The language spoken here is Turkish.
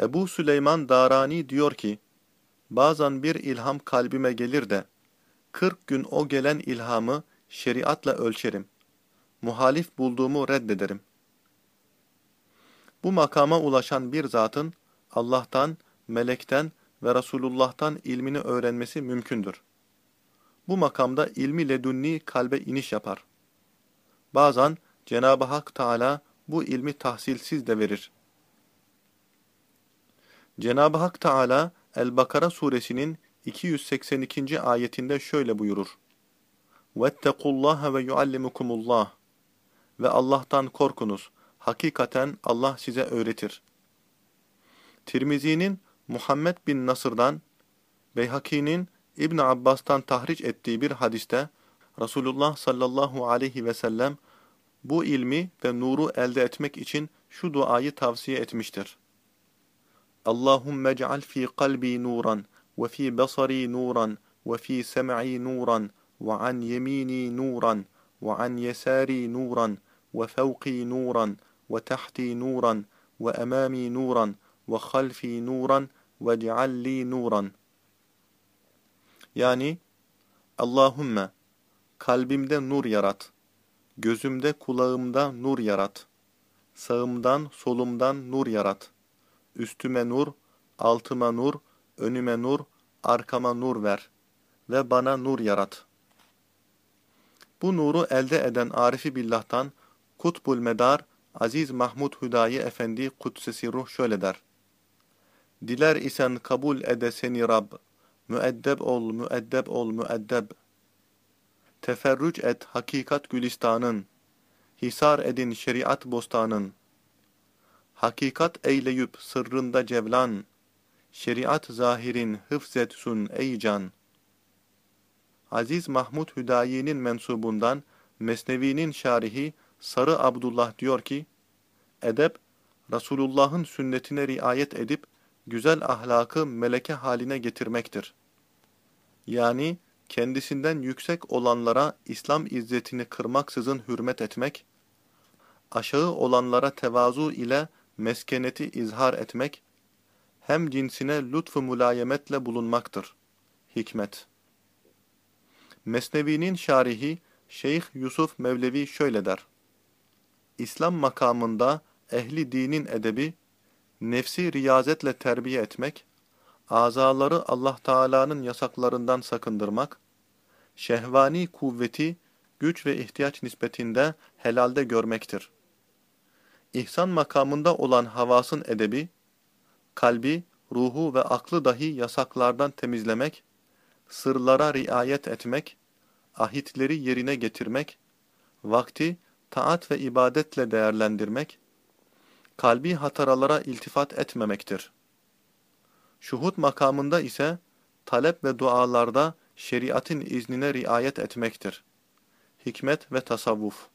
Ebu Süleyman Darani diyor ki, Bazen bir ilham kalbime gelir de, 40 gün o gelen ilhamı şeriatla ölçerim. Muhalif bulduğumu reddederim. Bu makama ulaşan bir zatın Allah'tan, melekten ve Resulullah'tan ilmini öğrenmesi mümkündür. Bu makamda ilmi ledunni kalbe iniş yapar. Bazen Cenab-ı Hak Teala bu ilmi tahsilsiz de verir. Cenab-ı Hak Teala El-Bakara suresinin 282. ayetinde şöyle buyurur. وَاتَّقُوا اللّٰهَ وَيُعَلِّمُكُمُ اللّٰهِ Ve Allah'tan korkunuz. Hakikaten Allah size öğretir. Tirmizi'nin Muhammed bin Nasır'dan, Beyhaki'nin İbn Abbas'tan tahriç ettiği bir hadiste Resulullah sallallahu aleyhi ve sellem bu ilmi ve nuru elde etmek için şu duayı tavsiye etmiştir. اللهم اجعل في قلبي نورا وفي بصري نورا وفي سمعي نورا وعن يميني نورا وعن يساري نورا وفوقي نورا وتحتي نورا وأمامي نورا وخلفي نورا واجعل لي نورا يعني اللهم kalbimde nur yarat, gözümde kulağımda nur yarat, sağımdan solumdan nur yarat.'' Üstüme nur, altıma nur, önüme nur, arkama nur ver ve bana nur yarat. Bu nuru elde eden Arifi Billah'tan Kutbul Medar Aziz Mahmud Hüdayi Efendi Kudsesi Ruh şöyle der. Diler isen kabul ede seni Rab, müeddeb ol, müeddeb ol, müeddeb. Teferrüc et hakikat gülistanın, hisar edin şeriat bostanın. Hakikat eyleyüp sırrında cevlan, şeriat zahirin hıfzetsun ey can. Aziz Mahmud Hüdayi'nin mensubundan Mesnevi'nin şarihi Sarı Abdullah diyor ki, Edep, Resulullah'ın sünnetine riayet edip, güzel ahlakı meleke haline getirmektir. Yani kendisinden yüksek olanlara İslam izzetini kırmaksızın hürmet etmek, aşağı olanlara tevazu ile meskeneti izhar etmek, hem cinsine lütfu mülayemetle bulunmaktır. Hikmet Mesnevi'nin şarihi Şeyh Yusuf Mevlevi şöyle der. İslam makamında ehli dinin edebi, nefsi riyazetle terbiye etmek, azaları Allah Teala'nın yasaklarından sakındırmak, şehvani kuvveti, güç ve ihtiyaç nispetinde helalde görmektir. İhsan makamında olan havasın edebi, kalbi, ruhu ve aklı dahi yasaklardan temizlemek, sırlara riayet etmek, ahitleri yerine getirmek, vakti taat ve ibadetle değerlendirmek, kalbi hataralara iltifat etmemektir. Şuhut makamında ise talep ve dualarda şeriatın iznine riayet etmektir. Hikmet ve tasavvuf